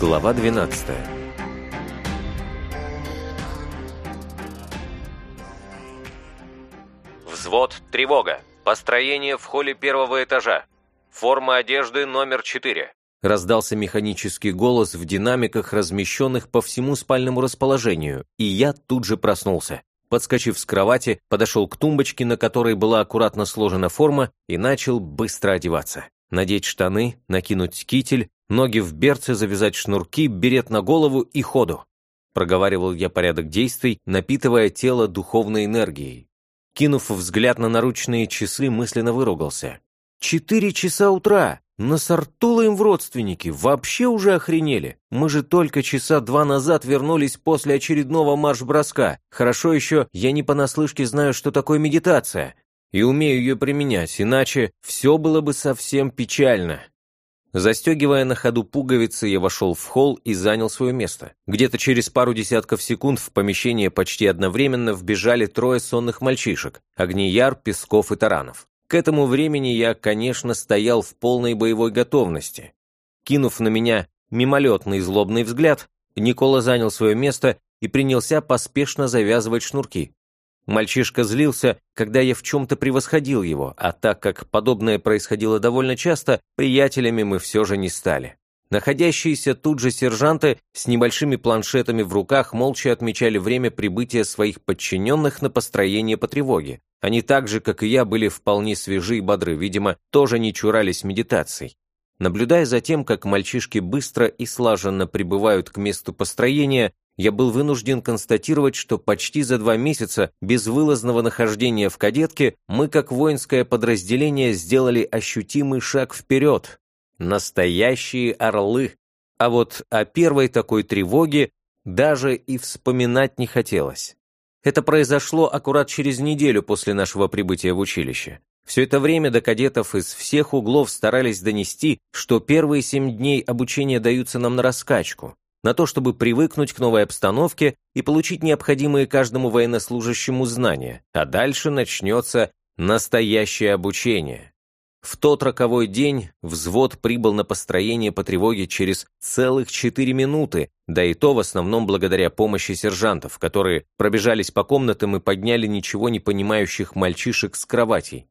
Глава 12 Взвод, тревога. Построение в холле первого этажа. Форма одежды номер 4. Раздался механический голос в динамиках, размещенных по всему спальному расположению, и я тут же проснулся. Подскочив с кровати, подошел к тумбочке, на которой была аккуратно сложена форма, и начал быстро одеваться. Надеть штаны, накинуть китель, ноги в берцы, завязать шнурки, берет на голову и ходу. Проговаривал я порядок действий, напитывая тело духовной энергией. Кинув взгляд на наручные часы, мысленно выругался. «Четыре часа утра! Насортуло им в родственники! Вообще уже охренели! Мы же только часа два назад вернулись после очередного марш-броска. Хорошо еще я не понаслышке знаю, что такое медитация, и умею ее применять, иначе все было бы совсем печально». Застегивая на ходу пуговицы, я вошел в холл и занял свое место. Где-то через пару десятков секунд в помещение почти одновременно вбежали трое сонных мальчишек – Огнияр, Песков и Таранов. К этому времени я, конечно, стоял в полной боевой готовности. Кинув на меня мимолетный злобный взгляд, Никола занял свое место и принялся поспешно завязывать шнурки. Мальчишка злился, когда я в чем-то превосходил его, а так как подобное происходило довольно часто, приятелями мы все же не стали. Находящиеся тут же сержанты с небольшими планшетами в руках молча отмечали время прибытия своих подчиненных на построение по тревоге. Они так же, как и я, были вполне свежи и бодры, видимо, тоже не чурались медитаций. Наблюдая за тем, как мальчишки быстро и слаженно прибывают к месту построения, я был вынужден констатировать, что почти за два месяца безвылазного нахождения в кадетке мы, как воинское подразделение, сделали ощутимый шаг вперед. Настоящие орлы. А вот о первой такой тревоге даже и вспоминать не хотелось. Это произошло аккурат через неделю после нашего прибытия в училище. Все это время до кадетов из всех углов старались донести, что первые семь дней обучения даются нам на раскачку, на то, чтобы привыкнуть к новой обстановке и получить необходимые каждому военнослужащему знания, а дальше начнется настоящее обучение. В тот роковой день взвод прибыл на построение по тревоге через целых четыре минуты, да и то в основном благодаря помощи сержантов, которые пробежались по комнатам и подняли ничего не понимающих мальчишек с кроватей.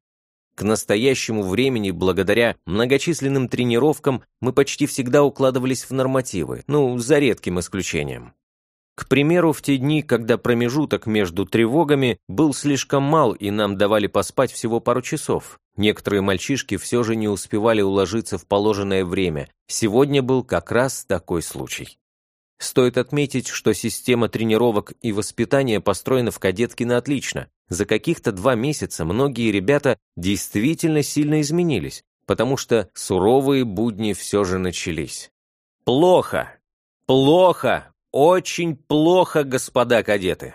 К настоящему времени, благодаря многочисленным тренировкам, мы почти всегда укладывались в нормативы, ну, за редким исключением. К примеру, в те дни, когда промежуток между тревогами был слишком мал и нам давали поспать всего пару часов, некоторые мальчишки все же не успевали уложиться в положенное время. Сегодня был как раз такой случай. Стоит отметить, что система тренировок и воспитания построена в кадетке на отлично. За каких-то два месяца многие ребята действительно сильно изменились, потому что суровые будни все же начались. «Плохо! Плохо! Очень плохо, господа кадеты!»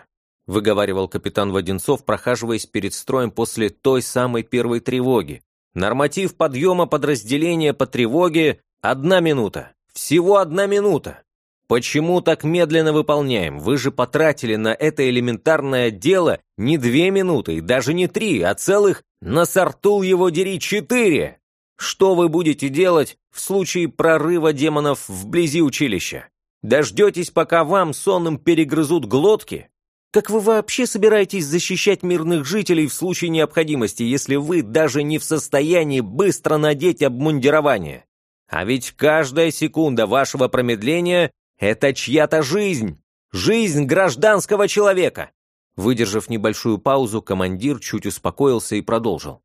выговаривал капитан Воденцов, прохаживаясь перед строем после той самой первой тревоги. «Норматив подъема подразделения по тревоге – одна минута. Всего одна минута. «Почему так медленно выполняем? Вы же потратили на это элементарное дело не две минуты, даже не три, а целых на сортул его дери четыре! Что вы будете делать в случае прорыва демонов вблизи училища? Дождетесь, пока вам сонным перегрызут глотки? Как вы вообще собираетесь защищать мирных жителей в случае необходимости, если вы даже не в состоянии быстро надеть обмундирование? А ведь каждая секунда вашего промедления это чья-то жизнь! Жизнь гражданского человека!» Выдержав небольшую паузу, командир чуть успокоился и продолжил.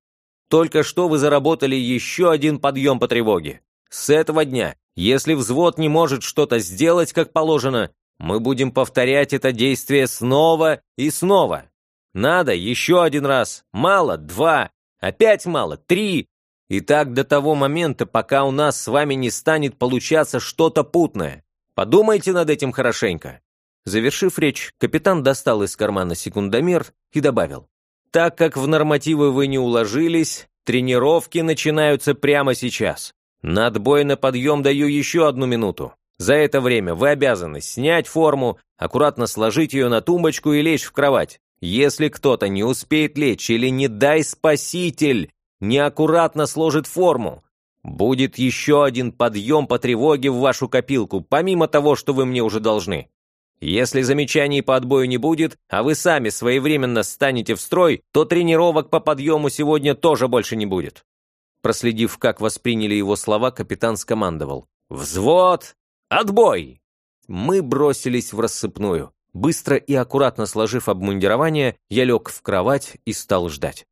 «Только что вы заработали еще один подъем по тревоге. С этого дня, если взвод не может что-то сделать, как положено, мы будем повторять это действие снова и снова. Надо еще один раз, мало, два, опять мало, три. И так до того момента, пока у нас с вами не станет получаться что-то путное. Подумайте над этим хорошенько». Завершив речь, капитан достал из кармана секундомер и добавил. «Так как в нормативы вы не уложились, тренировки начинаются прямо сейчас. На отбой на подъем даю еще одну минуту. За это время вы обязаны снять форму, аккуратно сложить ее на тумбочку и лечь в кровать. Если кто-то не успеет лечь или, не дай спаситель, неаккуратно сложит форму, Будет еще один подъем по тревоге в вашу копилку, помимо того, что вы мне уже должны. Если замечаний по отбою не будет, а вы сами своевременно станете в строй, то тренировок по подъему сегодня тоже больше не будет». Проследив, как восприняли его слова, капитан скомандовал. «Взвод! Отбой!» Мы бросились в рассыпную. Быстро и аккуратно сложив обмундирование, я лег в кровать и стал ждать.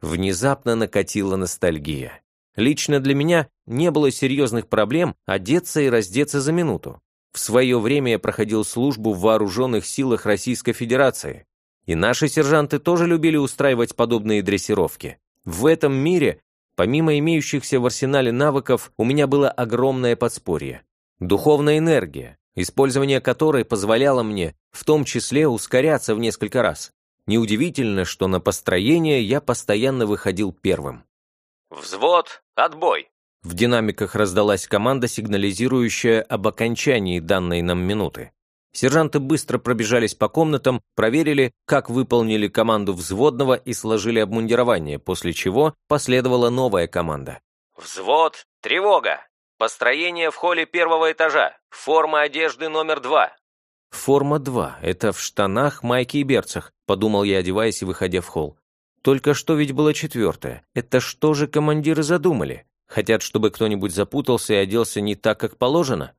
Внезапно накатила ностальгия. Лично для меня не было серьезных проблем одеться и раздеться за минуту. В свое время я проходил службу в вооруженных силах Российской Федерации, и наши сержанты тоже любили устраивать подобные дрессировки. В этом мире, помимо имеющихся в арсенале навыков, у меня было огромное подспорье. Духовная энергия, использование которой позволяло мне в том числе ускоряться в несколько раз. Неудивительно, что на построение я постоянно выходил первым. «Взвод, отбой!» В динамиках раздалась команда, сигнализирующая об окончании данной нам минуты. Сержанты быстро пробежались по комнатам, проверили, как выполнили команду взводного и сложили обмундирование, после чего последовала новая команда. «Взвод, тревога! Построение в холле первого этажа, форма одежды номер два». «Форма два, это в штанах, майке и берцах», подумал я, одеваясь и выходя в холл. Только что ведь было четвертое. Это что же командиры задумали? Хотят, чтобы кто-нибудь запутался и оделся не так, как положено?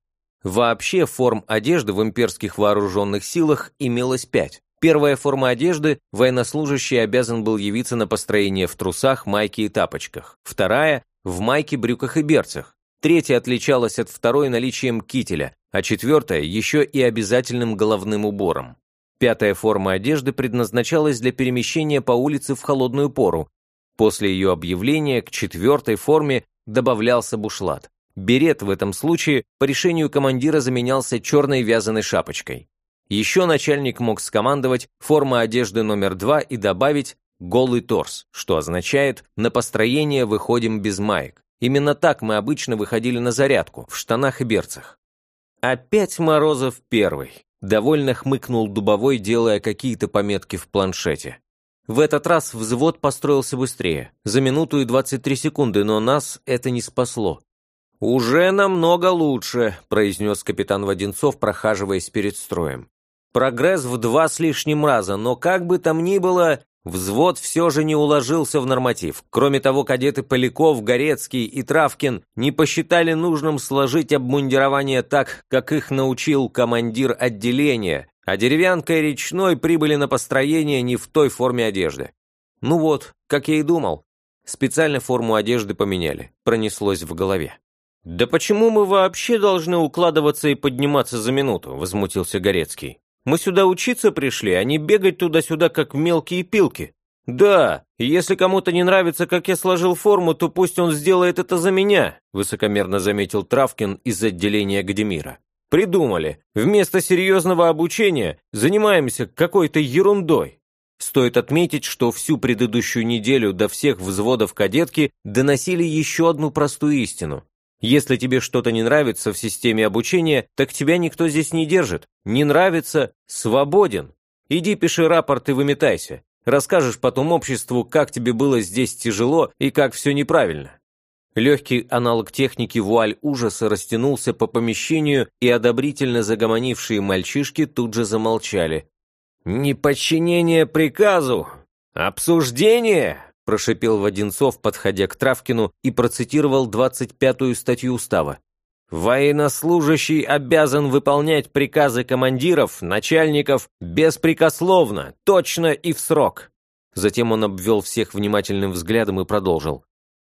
Вообще форм одежды в имперских вооруженных силах имелось пять. Первая форма одежды – военнослужащий обязан был явиться на построение в трусах, майке и тапочках. Вторая – в майке, брюках и берцах. Третья отличалась от второй наличием кителя, а четвертая – еще и обязательным головным убором. Пятая форма одежды предназначалась для перемещения по улице в холодную пору. После ее объявления к четвертой форме добавлялся бушлат. Берет в этом случае по решению командира заменялся черной вязаной шапочкой. Еще начальник мог скомандовать форма одежды номер два и добавить голый торс, что означает «на построение выходим без маек». Именно так мы обычно выходили на зарядку, в штанах и берцах. Опять Морозов первый. Довольно хмыкнул Дубовой, делая какие-то пометки в планшете. В этот раз взвод построился быстрее, за минуту и 23 секунды, но нас это не спасло. «Уже намного лучше», – произнес капитан Воденцов, прохаживаясь перед строем. «Прогресс в два с лишним раза, но как бы там ни было, Взвод все же не уложился в норматив. Кроме того, кадеты Поляков, Горецкий и Травкин не посчитали нужным сложить обмундирование так, как их научил командир отделения, а деревянка и речной прибыли на построение не в той форме одежды. Ну вот, как я и думал. Специально форму одежды поменяли, пронеслось в голове. «Да почему мы вообще должны укладываться и подниматься за минуту?» – возмутился Горецкий. Мы сюда учиться пришли, а не бегать туда-сюда, как мелкие пилки. Да, если кому-то не нравится, как я сложил форму, то пусть он сделает это за меня, высокомерно заметил Травкин из отделения Гадимира. Придумали. Вместо серьезного обучения занимаемся какой-то ерундой. Стоит отметить, что всю предыдущую неделю до всех взводов кадетки доносили еще одну простую истину. Если тебе что-то не нравится в системе обучения, так тебя никто здесь не держит. Не нравится – свободен. Иди пиши рапорт и выметайся. Расскажешь потом обществу, как тебе было здесь тяжело и как все неправильно. Легкий аналог техники вуаль ужаса растянулся по помещению, и одобрительно загомонившие мальчишки тут же замолчали. «Неподчинение приказу! Обсуждение!» Прошипел Воденцов, подходя к Травкину, и процитировал 25-ю статью устава. «Военнослужащий обязан выполнять приказы командиров, начальников беспрекословно, точно и в срок». Затем он обвел всех внимательным взглядом и продолжил.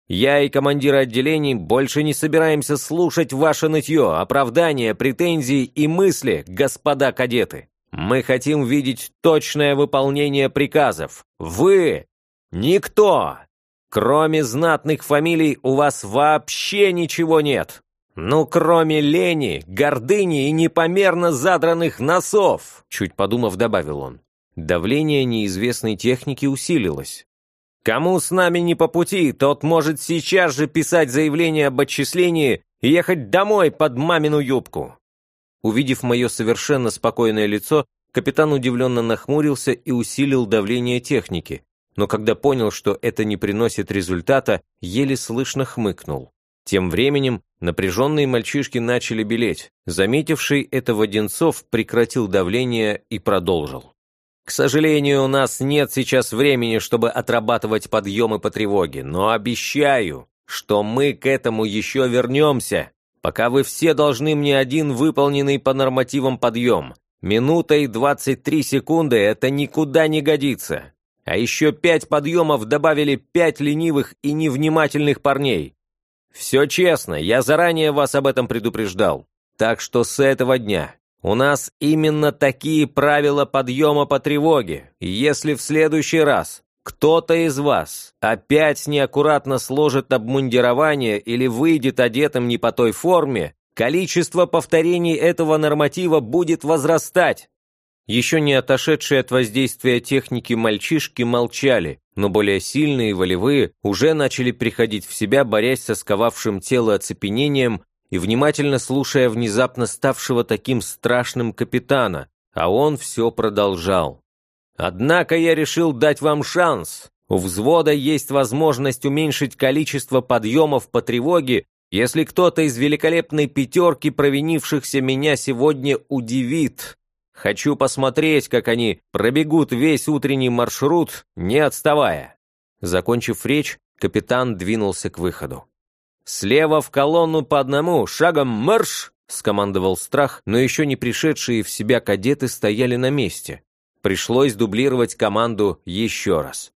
«Я и командиры отделений больше не собираемся слушать ваше нытье, оправдания, претензии и мысли, господа кадеты. Мы хотим видеть точное выполнение приказов. Вы Никто! Кроме знатных фамилий у вас вообще ничего нет. Ну, кроме лени, гордыни и непомерно задранных носов, чуть подумав, добавил он. Давление неизвестной техники усилилось. Кому с нами не по пути, тот может сейчас же писать заявление об отчислении и ехать домой под мамину юбку. Увидев мое совершенно спокойное лицо, капитан удивленно нахмурился и усилил давление техники, но когда понял, что это не приносит результата, еле слышно хмыкнул. Тем временем напряженные мальчишки начали белеть. Заметивший это Воденцов прекратил давление и продолжил. «К сожалению, у нас нет сейчас времени, чтобы отрабатывать подъемы по тревоге, но обещаю, что мы к этому еще вернемся, пока вы все должны мне один выполненный по нормативам подъем. Минута и 23 секунды – это никуда не годится. А еще пять подъемов добавили пять ленивых и невнимательных парней. Все честно, я заранее вас об этом предупреждал. Так что с этого дня у нас именно такие правила подъема по тревоге. Если в следующий раз кто-то из вас опять неаккуратно сложит обмундирование или выйдет одетым не по той форме, количество повторений этого норматива будет возрастать. Еще не отошедшие от воздействия техники мальчишки молчали, но более сильные и волевые уже начали приходить в себя, борясь со сковавшим тело оцепенением и внимательно слушая внезапно ставшего таким страшным капитана, а он все продолжал. «Однако я решил дать вам шанс. У взвода есть возможность уменьшить количество подъемов по тревоге, если кто-то из великолепной пятерки провинившихся меня сегодня удивит, Хочу посмотреть, как они пробегут весь утренний маршрут, не отставая». Закончив речь, капитан двинулся к выходу. «Слева в колонну по одному, шагом марш!» — скомандовал страх, но еще не пришедшие в себя кадеты стояли на месте. Пришлось дублировать команду еще раз.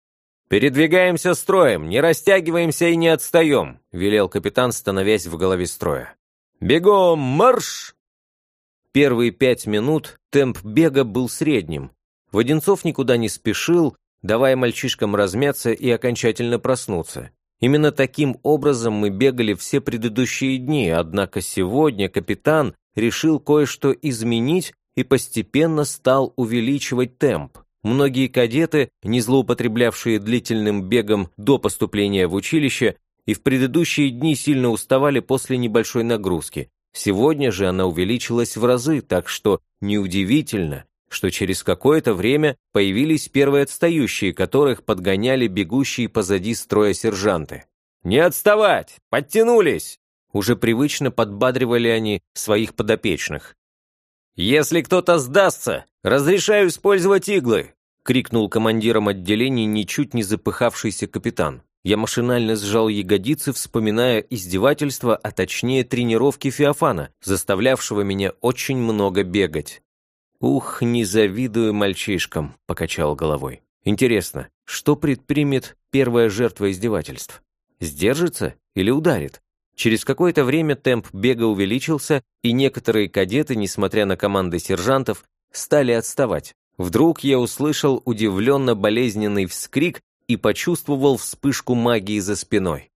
«Передвигаемся строем, не растягиваемся и не отстаем», — велел капитан, становясь в голове строя. «Бегом, марш!» Первые пять минут темп бега был средним. Воденцов никуда не спешил, давая мальчишкам размяться и окончательно проснуться. Именно таким образом мы бегали все предыдущие дни, однако сегодня капитан решил кое-что изменить и постепенно стал увеличивать темп. Многие кадеты, не злоупотреблявшие длительным бегом до поступления в училище, и в предыдущие дни сильно уставали после небольшой нагрузки, Сегодня же она увеличилась в разы, так что неудивительно, что через какое-то время появились первые отстающие, которых подгоняли бегущие позади строя сержанты. «Не отставать! Подтянулись!» Уже привычно подбадривали они своих подопечных. «Если кто-то сдастся, разрешаю использовать иглы!» крикнул командиром отделения ничуть не запыхавшийся капитан. Я машинально сжал ягодицы, вспоминая издевательства, а точнее тренировки Феофана, заставлявшего меня очень много бегать. «Ух, не завидую мальчишкам», — покачал головой. «Интересно, что предпримет первая жертва издевательств? Сдержится или ударит?» Через какое-то время темп бега увеличился, и некоторые кадеты, несмотря на команды сержантов, стали отставать. Вдруг я услышал удивленно болезненный вскрик и почувствовал вспышку магии за спиной.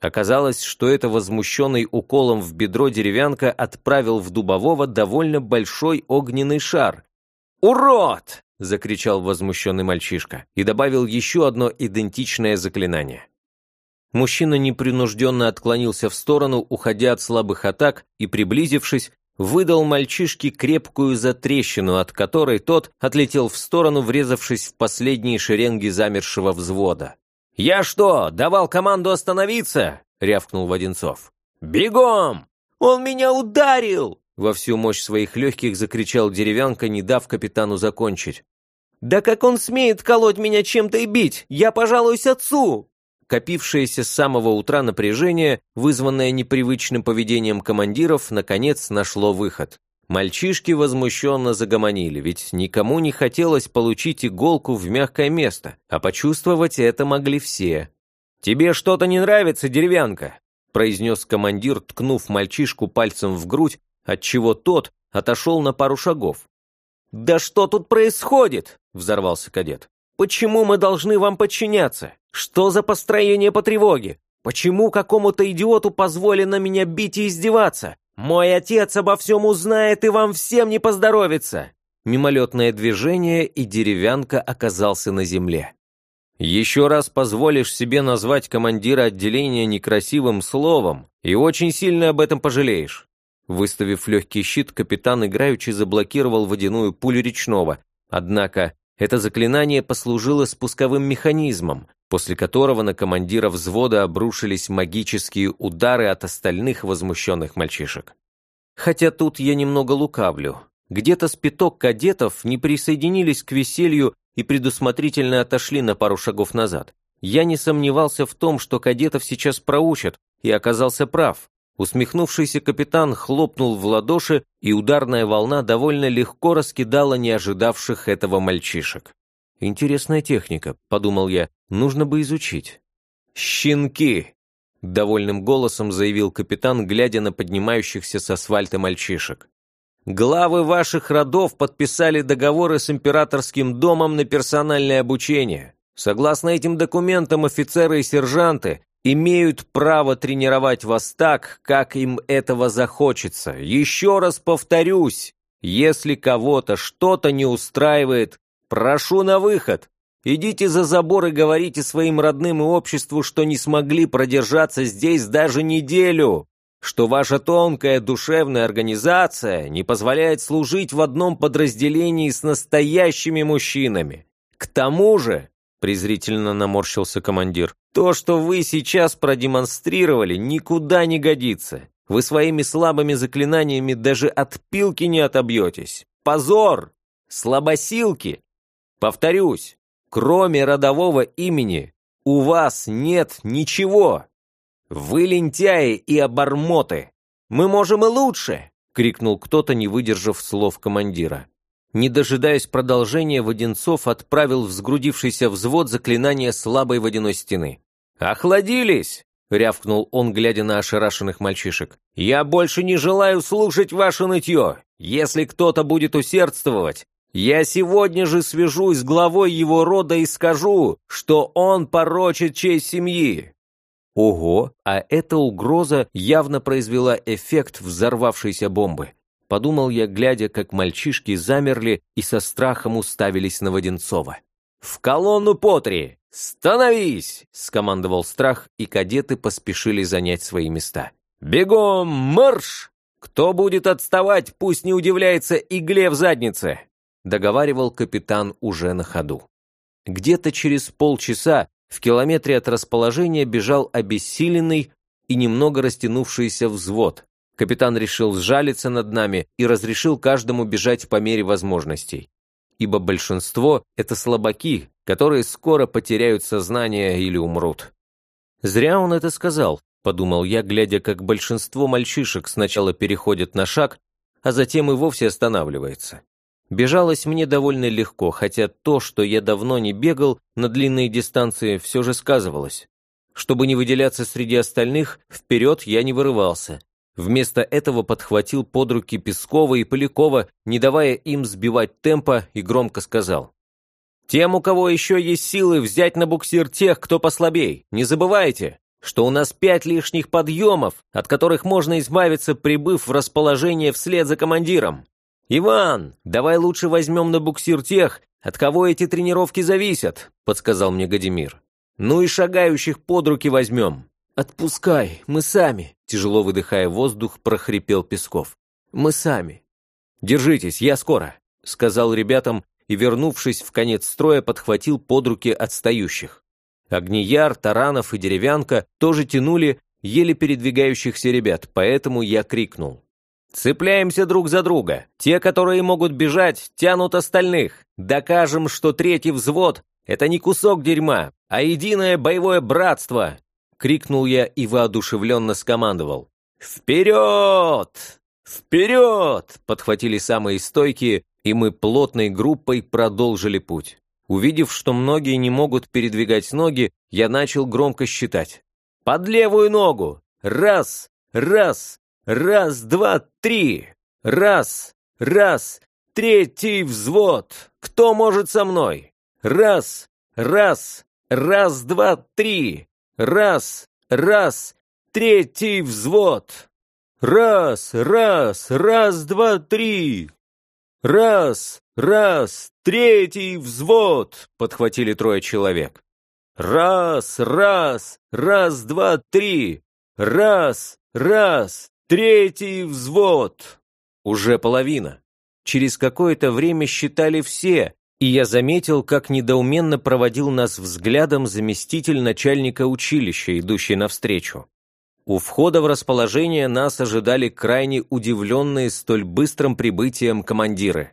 Оказалось, что это возмущенный уколом в бедро деревянка отправил в дубового довольно большой огненный шар. «Урод!» — закричал возмущенный мальчишка и добавил еще одно идентичное заклинание. Мужчина непринужденно отклонился в сторону, уходя от слабых атак, и, приблизившись, выдал мальчишке крепкую затрещину, от которой тот отлетел в сторону, врезавшись в последние шеренги замершего взвода. «Я что, давал команду остановиться?» — рявкнул Воденцов. «Бегом! Он меня ударил!» Во всю мощь своих легких закричал деревянка, не дав капитану закончить. «Да как он смеет колоть меня чем-то и бить? Я пожалуюсь отцу!» Копившееся с самого утра напряжение, вызванное непривычным поведением командиров, наконец нашло выход. Мальчишки возмущенно загомонили, ведь никому не хотелось получить иголку в мягкое место, а почувствовать это могли все. «Тебе что-то не нравится, деревянка?» произнес командир, ткнув мальчишку пальцем в грудь, отчего тот отошел на пару шагов. «Да что тут происходит?» – взорвался кадет. «Почему мы должны вам подчиняться? Что за построение по тревоге? Почему какому-то идиоту позволено меня бить и издеваться? Мой отец обо всем узнает и вам всем не поздоровится!» Мимолетное движение, и деревянка оказался на земле. «Еще раз позволишь себе назвать командира отделения некрасивым словом, и очень сильно об этом пожалеешь». Выставив легкий щит, капитан играючи заблокировал водяную пулю речного, однако это заклинание послужило спусковым механизмом, после которого на командира взвода обрушились магические удары от остальных возмущенных мальчишек. Хотя тут я немного лукавлю. Где-то спиток кадетов не присоединились к веселью и предусмотрительно отошли на пару шагов назад. Я не сомневался в том, что кадетов сейчас проучат, и оказался прав. Усмехнувшийся капитан хлопнул в ладоши, и ударная волна довольно легко раскидала не ожидавших этого мальчишек. «Интересная техника», — подумал я, — «нужно бы изучить». «Щенки!» — довольным голосом заявил капитан, глядя на поднимающихся с асфальта мальчишек. «Главы ваших родов подписали договоры с императорским домом на персональное обучение. Согласно этим документам, офицеры и сержанты имеют право тренировать вас так, как им этого захочется. Еще раз повторюсь, если кого-то что-то не устраивает, прошу на выход. Идите за забор и говорите своим родным и обществу, что не смогли продержаться здесь даже неделю, что ваша тонкая душевная организация не позволяет служить в одном подразделении с настоящими мужчинами. К тому же, презрительно наморщился командир, то, что вы сейчас продемонстрировали, никуда не годится. Вы своими слабыми заклинаниями даже от пилки не отобьетесь. Позор! Слабосилки! Повторюсь, кроме родового имени, у вас нет ничего. Вы лентяи и обормоты. Мы можем и лучше!» — крикнул кто-то, не выдержав слов командира. Не дожидаясь продолжения, Воденцов отправил в сгрудившийся взвод заклинание слабой водяной стены. «Охладились!» — рявкнул он, глядя на ошарашенных мальчишек. «Я больше не желаю слушать ваше нытье. Если кто-то будет усердствовать, я сегодня же свяжусь с главой его рода и скажу, что он порочит честь семьи». Ого, а эта угроза явно произвела эффект взорвавшейся бомбы. Подумал я, глядя, как мальчишки замерли и со страхом уставились на Воденцова. «В колонну по три! «Становись!» — скомандовал страх, и кадеты поспешили занять свои места. «Бегом марш! Кто будет отставать, пусть не удивляется игле в заднице!» — договаривал капитан уже на ходу. Где-то через полчаса в километре от расположения бежал обессиленный и немного растянувшийся взвод. Капитан решил сжалиться над нами и разрешил каждому бежать по мере возможностей. Ибо большинство — это слабаки, которые скоро потеряют сознание или умрут. Зря он это сказал, подумал я, глядя, как большинство мальчишек сначала переходят на шаг, а затем и вовсе останавливается. Бежалось мне довольно легко, хотя то, что я давно не бегал на длинные дистанции, все же сказывалось. Чтобы не выделяться среди остальных, вперед я не вырывался. Вместо этого подхватил под руки Пескова и Полякова, не давая им сбивать темпа, и громко сказал. Тем, у кого еще есть силы взять на буксир тех, кто послабей, не забывайте, что у нас пять лишних подъемов, от которых можно избавиться, прибыв в расположение вслед за командиром. «Иван, давай лучше возьмем на буксир тех, от кого эти тренировки зависят», — подсказал мне Гадимир. «Ну и шагающих под руки возьмем». «Отпускай, мы сами», — тяжело выдыхая воздух, прохрипел Песков. «Мы сами». «Держитесь, я скоро», — сказал ребятам и, вернувшись в конец строя, подхватил под руки отстающих. Огнияр, Таранов и Деревянка тоже тянули еле передвигающихся ребят, поэтому я крикнул. «Цепляемся друг за друга. Те, которые могут бежать, тянут остальных. Докажем, что третий взвод — это не кусок дерьма, а единое боевое братство!» Крикнул я и воодушевленно скомандовал. «Вперед! Вперед!» — подхватили самые стойкие, и мы плотной группой продолжили путь. Увидев, что многие не могут передвигать ноги, я начал громко считать. «Под левую ногу! Раз! Раз! Раз, два, три! Раз! Раз! Третий взвод! Кто может со мной? Раз! Раз! Раз, два, три! Раз! Раз! Третий взвод! Раз! Раз! Раз, два, три! «Раз! Раз! Третий взвод!» — подхватили трое человек. «Раз! Раз! Раз, два, три! Раз! Раз! Третий взвод!» Уже половина. Через какое-то время считали все, и я заметил, как недоуменно проводил нас взглядом заместитель начальника училища, идущий навстречу. У входа в расположение нас ожидали крайне удивленные столь быстрым прибытием командиры.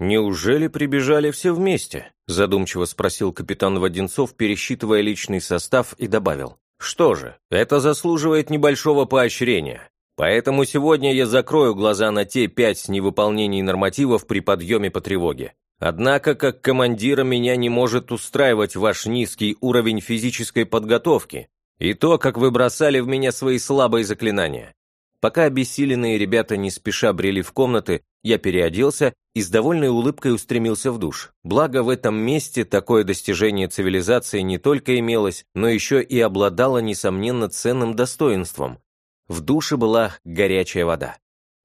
«Неужели прибежали все вместе?» – задумчиво спросил капитан Воденцов, пересчитывая личный состав, и добавил. «Что же, это заслуживает небольшого поощрения. Поэтому сегодня я закрою глаза на те пять невыполнений нормативов при подъеме по тревоге. Однако, как командира меня не может устраивать ваш низкий уровень физической подготовки и то, как вы бросали в меня свои слабые заклинания. Пока обессиленные ребята не спеша брели в комнаты, я переоделся и с довольной улыбкой устремился в душ. Благо, в этом месте такое достижение цивилизации не только имелось, но еще и обладало, несомненно, ценным достоинством. В душе была горячая вода.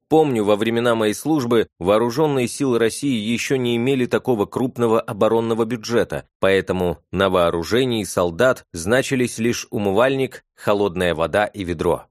Помню, во времена моей службы вооруженные силы России еще не имели такого крупного оборонного бюджета, поэтому на вооружении солдат значились лишь умывальник, холодная вода и ведро.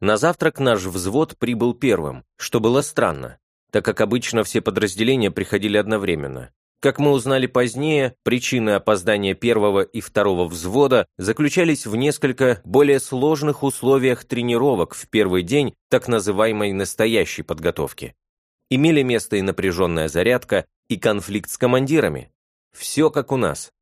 На завтрак наш взвод прибыл первым, что было странно, так как обычно все подразделения приходили одновременно. Как мы узнали позднее, причины опоздания первого и второго взвода заключались в несколько более сложных условиях тренировок в первый день так называемой настоящей подготовки. Имели место и напряженная зарядка, и конфликт с командирами. Все как у нас.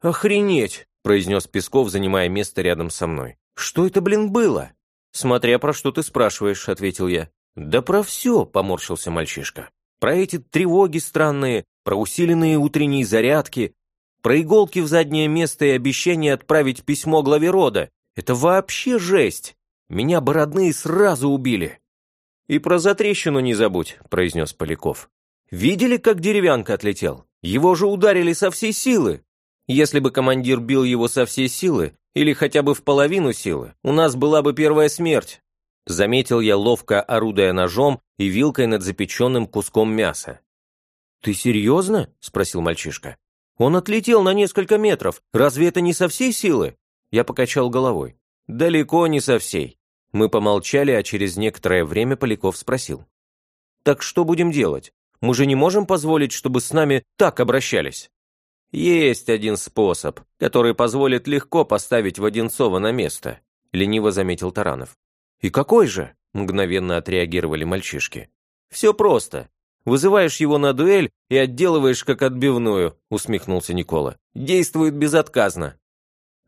«Охренеть!» – произнес Песков, занимая место рядом со мной. «Что это, блин, было?» «Смотря про что ты спрашиваешь», – ответил я. «Да про все», – поморщился мальчишка. «Про эти тревоги странные, про усиленные утренние зарядки, про иголки в заднее место и обещание отправить письмо главе рода. Это вообще жесть! Меня бы родные сразу убили. «И про затрещину не забудь», — произнес Поляков. «Видели, как деревянка отлетел? Его же ударили со всей силы. Если бы командир бил его со всей силы, или хотя бы в половину силы, у нас была бы первая смерть». Заметил я, ловко орудуя ножом и вилкой над запеченным куском мяса. «Ты серьезно?» – спросил мальчишка. «Он отлетел на несколько метров. Разве это не со всей силы?» Я покачал головой. «Далеко не со всей». Мы помолчали, а через некоторое время Поляков спросил. «Так что будем делать? Мы же не можем позволить, чтобы с нами так обращались?» «Есть один способ, который позволит легко поставить Воденцова на место», лениво заметил Таранов. «И какой же?» мгновенно отреагировали мальчишки. «Все просто. Вызываешь его на дуэль и отделываешь как отбивную», — усмехнулся Никола. «Действует безотказно».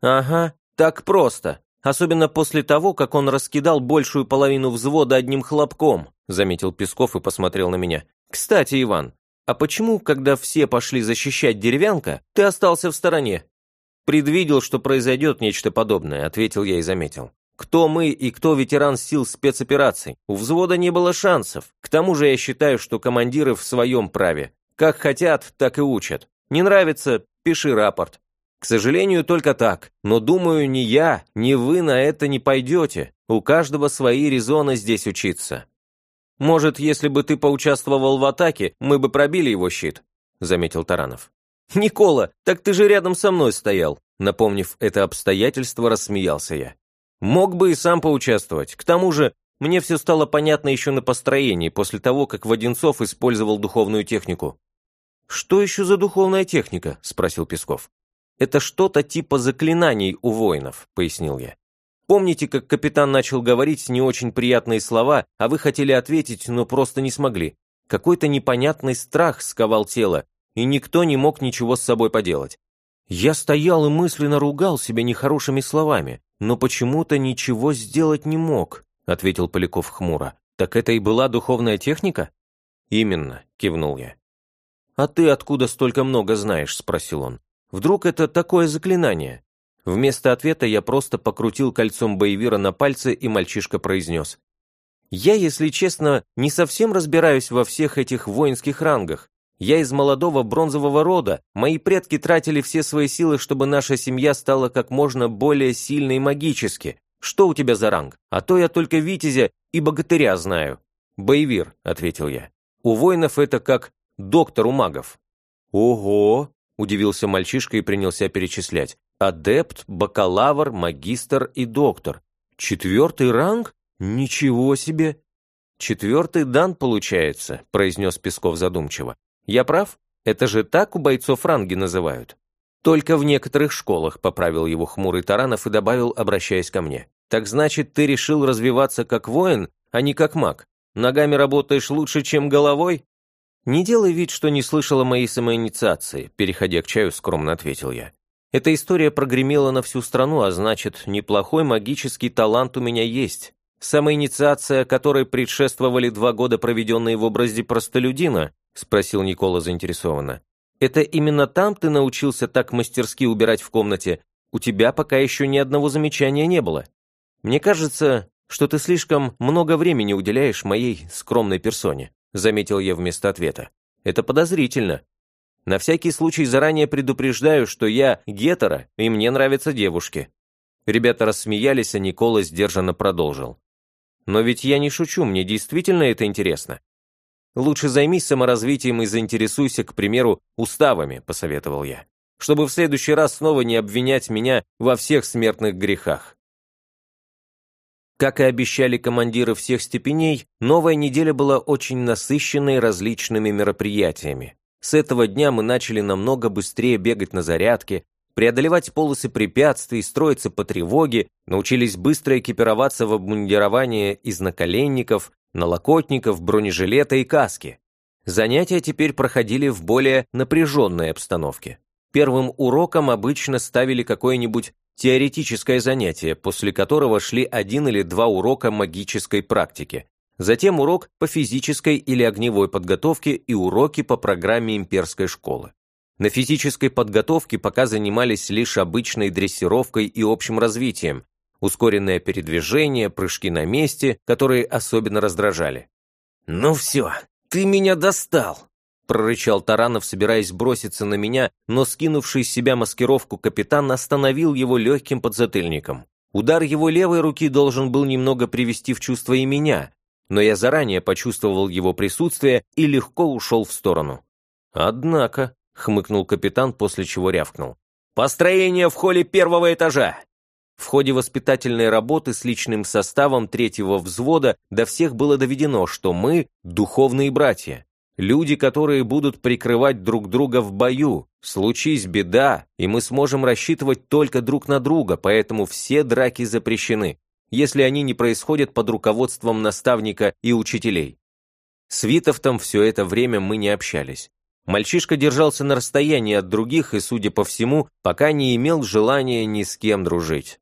«Ага, так просто. Особенно после того, как он раскидал большую половину взвода одним хлопком», — заметил Песков и посмотрел на меня. «Кстати, Иван, а почему, когда все пошли защищать деревянка, ты остался в стороне?» «Предвидел, что произойдет нечто подобное», — ответил я и заметил. Кто мы и кто ветеран сил спецопераций? У взвода не было шансов. К тому же я считаю, что командиры в своем праве. Как хотят, так и учат. Не нравится – пиши рапорт. К сожалению, только так. Но думаю, ни я, ни вы на это не пойдете. У каждого свои резоны здесь учиться. Может, если бы ты поучаствовал в атаке, мы бы пробили его щит, заметил Таранов. Никола, так ты же рядом со мной стоял. Напомнив это обстоятельство, рассмеялся я. Мог бы и сам поучаствовать. К тому же, мне все стало понятно еще на построении, после того, как Воденцов использовал духовную технику. «Что еще за духовная техника?» – спросил Песков. «Это что-то типа заклинаний у воинов», – пояснил я. «Помните, как капитан начал говорить не очень приятные слова, а вы хотели ответить, но просто не смогли? Какой-то непонятный страх сковал тело, и никто не мог ничего с собой поделать. Я стоял и мысленно ругал себя нехорошими словами но почему-то ничего сделать не мог», — ответил Поляков хмуро. «Так это и была духовная техника?» «Именно», — кивнул я. «А ты откуда столько много знаешь?» — спросил он. «Вдруг это такое заклинание?» Вместо ответа я просто покрутил кольцом Боевира на пальце, и мальчишка произнес. «Я, если честно, не совсем разбираюсь во всех этих воинских рангах. Я из молодого бронзового рода, мои предки тратили все свои силы, чтобы наша семья стала как можно более сильной магически. Что у тебя за ранг? А то я только витязя и богатыря знаю». «Боевир», — ответил я. «У воинов это как доктор у магов». «Ого!» — удивился мальчишка и принялся перечислять. «Адепт, бакалавр, магистр и доктор. Четвертый ранг? Ничего себе!» «Четвертый дан, получается», — произнес Песков задумчиво. Я прав? Это же так у бойцов ранги называют. Только в некоторых школах, поправил его хмурый Таранов и добавил, обращаясь ко мне. Так значит, ты решил развиваться как воин, а не как маг? Ногами работаешь лучше, чем головой? Не делай вид, что не слышала моей самоинициации, переходя к чаю, скромно ответил я. Эта история прогремела на всю страну, а значит, неплохой магический талант у меня есть. Самоинициация, которой предшествовали два года, проведенные в образе простолюдина, спросил Никола заинтересованно. Это именно там ты научился так мастерски убирать в комнате? У тебя пока еще ни одного замечания не было. Мне кажется, что ты слишком много времени уделяешь моей скромной персоне, заметил я вместо ответа. Это подозрительно. На всякий случай заранее предупреждаю, что я гетера, и мне нравятся девушки». Ребята рассмеялись, а Никола сдержанно продолжил. «Но ведь я не шучу, мне действительно это интересно. Лучше займись саморазвитием и заинтересуйся, к примеру, уставами», — посоветовал я, «чтобы в следующий раз снова не обвинять меня во всех смертных грехах». Как и обещали командиры всех степеней, новая неделя была очень насыщенной различными мероприятиями. С этого дня мы начали намного быстрее бегать на зарядке, преодолевать полосы препятствий, строиться по тревоге, научились быстро экипироваться в обмундирование из наколенников, налокотников, бронежилета и каски. Занятия теперь проходили в более напряженной обстановке. Первым уроком обычно ставили какое-нибудь теоретическое занятие, после которого шли один или два урока магической практики, затем урок по физической или огневой подготовке и уроки по программе имперской школы. На физической подготовке пока занимались лишь обычной дрессировкой и общим развитием, ускоренное передвижение, прыжки на месте, которые особенно раздражали. «Ну все, ты меня достал!» прорычал Таранов, собираясь броситься на меня, но скинувший с себя маскировку капитан остановил его легким подзатыльником. Удар его левой руки должен был немного привести в чувство и меня, но я заранее почувствовал его присутствие и легко ушел в сторону. «Однако», — хмыкнул капитан, после чего рявкнул. «Построение в холле первого этажа!» В ходе воспитательной работы с личным составом третьего взвода до всех было доведено, что мы — духовные братья, люди, которые будут прикрывать друг друга в бою. Случись беда, и мы сможем рассчитывать только друг на друга, поэтому все драки запрещены если они не происходят под руководством наставника и учителей. С Витовтом все это время мы не общались. Мальчишка держался на расстоянии от других и, судя по всему, пока не имел желания ни с кем дружить.